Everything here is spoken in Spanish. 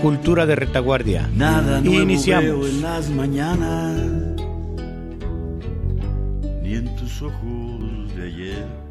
cultura de retaguardia. y iniciamos. en las mañanas, ni en tus ojos de ayer.